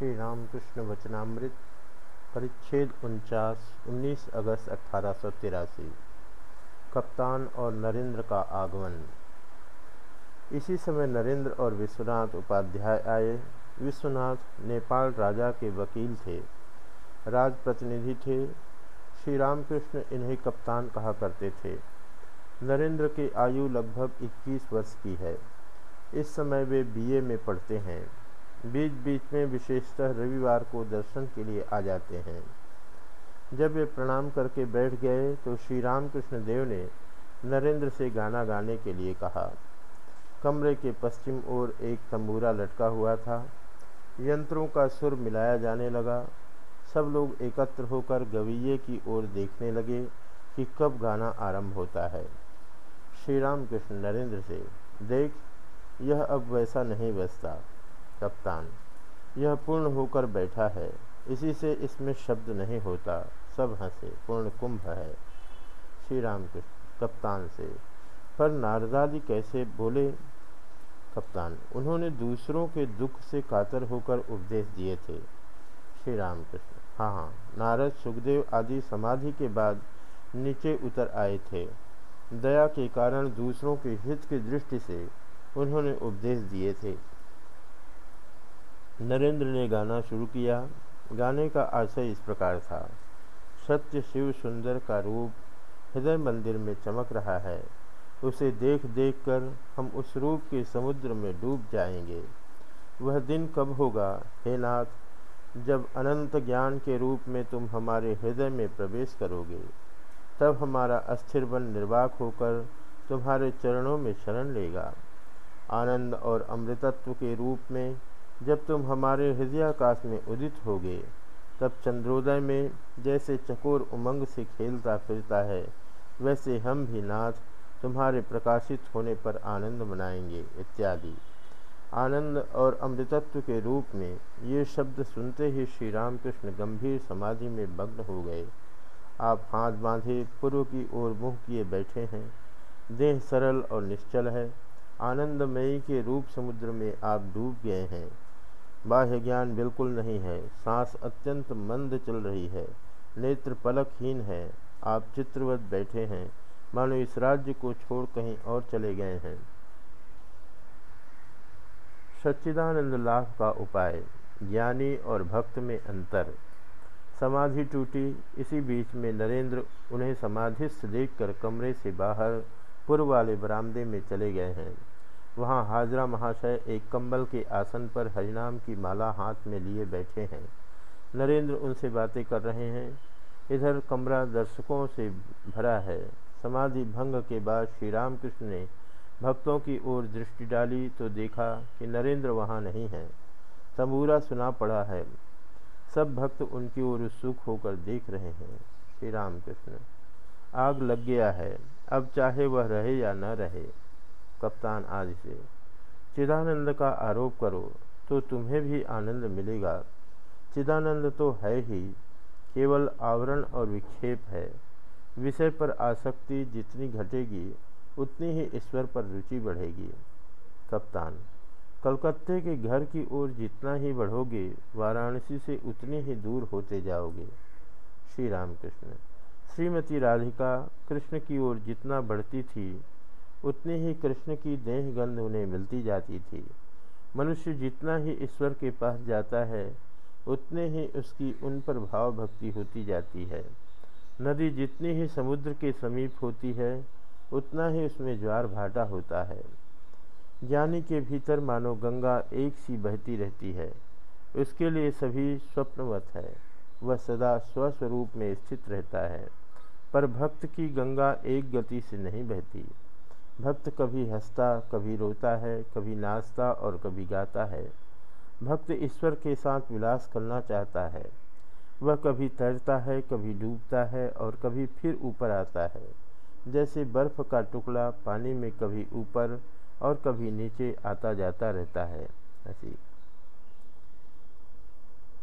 श्री रामकृष्ण वचनामृत, परिच्छेद उनचास 19 अगस्त अठारह सौ तिरासी। कप्तान और नरेंद्र का आगमन। इसी समय नरेंद्र और विश्वनाथ उपाध्याय आए। विश्वनाथ नेपाल राजा के वकील थे। राज प्रतिनिधि थे। श्री रामकृष्ण इन्हें कप्तान कहा करते थे। नरेंद्र की आयु लगभग 21 वर्ष की है। इस समय वे बीए में पढ़ते हैं। बीच बीच में विशेषतः रविवार को दर्शन के लिए आ जाते हैं। जब वे प्रणाम करके बैठ गए तो श्री रामकृष्ण देव ने नरेंद्र से गाना गाने के लिए कहा। कमरे के पश्चिम ओर एक तंबूरा लटका हुआ था। यंत्रों का सुर मिलाया जाने लगा। सब लोग एकत्र होकर गवैये की ओर देखने लगे कि कब गाना आरंभ होता है। श्री राम कृष्ण नरेंद्र से, देख, यह अब वैसा नहीं बसता कप्तान। यह पूर्ण होकर बैठा है। इसी से इसमें शब्द नहीं होता। सब हंसे। पूर्ण कुंभ है। श्री राम कृष्ण कप्तान से। पर नारदादी कैसे बोले? कप्तान, उन्होंने दूसरों के दुख से कातर होकर उपदेश दिए थे। श्री राम कृष्ण हाँ हाँ। नारद, सुखदेव आदि समाधि के बाद नीचे उतर आए थे। दया के कारण दूसरों के हित की दृष्टि से उन्होंने उपदेश दिए थे। नरेंद्र ने गाना शुरू किया। गाने का आशय इस प्रकार था। सत्य शिव सुंदर का रूप हृदय मंदिर में चमक रहा है। उसे देख देख कर हम उस रूप के समुद्र में डूब जाएँगे। वह दिन कब होगा, हे नाथ? जब अनंत ज्ञान के रूप में तुम हमारे हृदय में प्रवेश करोगे, तब हमारा अस्थिर बन निर्वाक होकर तुम्हारे चरणों में शरण लेगा। आनंद और अमृतत्व के रूप में जब तुम हमारे हृदयाकाश में उदित होगे, तब चंद्रोदय में जैसे चकोर उमंग से खेलता फिरता है, वैसे हम भी नाथ तुम्हारे प्रकाशित होने पर आनंद मनाएँगे, इत्यादि। आनंद और अमृतत्व के रूप में ये शब्द सुनते ही श्री रामकृष्ण गंभीर समाधि में मग्न हो गए। आप हाथ बांधे पूर्व की ओर मुँह किए बैठे हैं। देह सरल और निश्चल है। आनंदमयी के रूप समुद्र में आप डूब गए हैं। बाह्य ज्ञान बिल्कुल नहीं है। सांस अत्यंत मंद चल रही है। नेत्र पलकहीन है। आप चित्रवत बैठे हैं। मानो इस राज्य को छोड़ कहीं और चले गए हैं। सच्चिदानंद लाभ का उपाय, ज्ञानी और भक्त में अंतर। समाधि टूटी, इसी बीच में नरेंद्र उन्हें समाधिस्थ देखकर कमरे से बाहर पूर्व वाले बरामदे में चले गए हैं। वहाँ हाजरा महाशय एक कंबल के आसन पर हरिनाम की माला हाथ में लिए बैठे हैं। नरेंद्र उनसे बातें कर रहे हैं। इधर कमरा दर्शकों से भरा है। समाधि भंग के बाद श्री रामकृष्ण ने भक्तों की ओर दृष्टि डाली तो देखा कि नरेंद्र वहाँ नहीं है। तंबूरा सुना पड़ा है। सब भक्त उनकी ओर उत्सुक होकर देख रहे हैं। श्री राम कृष्ण आग लग गया है। अब चाहे वह रहे या न रहे कप्तान आदि से, चिदानंद का आरोप करो तो तुम्हें भी आनंद मिलेगा। चिदानंद तो है ही, केवल आवरण और विक्षेप है। विषय पर आसक्ति जितनी घटेगी, उतनी ही ईश्वर पर रुचि बढ़ेगी। कप्तान, कलकत्ते के घर की ओर जितना ही बढ़ोगे, वाराणसी से उतनी ही दूर होते जाओगे। श्री रामकृष्ण श्रीमती राधिका, कृष्ण की ओर जितना बढ़ती थी उतनी ही कृष्ण की देह गंध उन्हें मिलती जाती थी। मनुष्य जितना ही ईश्वर के पास जाता है, उतने ही उसकी उन पर भाव भक्ति होती जाती है। नदी जितनी ही समुद्र के समीप होती है, उतना ही उसमें ज्वार भाटा होता है। ज्ञानी के भीतर मानो गंगा एक सी बहती रहती है। उसके लिए सभी स्वप्नवत है। वह सदा स्वस्वरूप में स्थित रहता है। पर भक्त की गंगा एक गति से नहीं बहती। भक्त कभी हंसता, कभी रोता है, कभी नाचता और कभी गाता है। भक्त ईश्वर के साथ विलास करना चाहता है। वह कभी तैरता है, कभी डूबता है और कभी फिर ऊपर आता है। जैसे बर्फ़ का टुकड़ा पानी में कभी ऊपर और कभी नीचे आता जाता रहता है।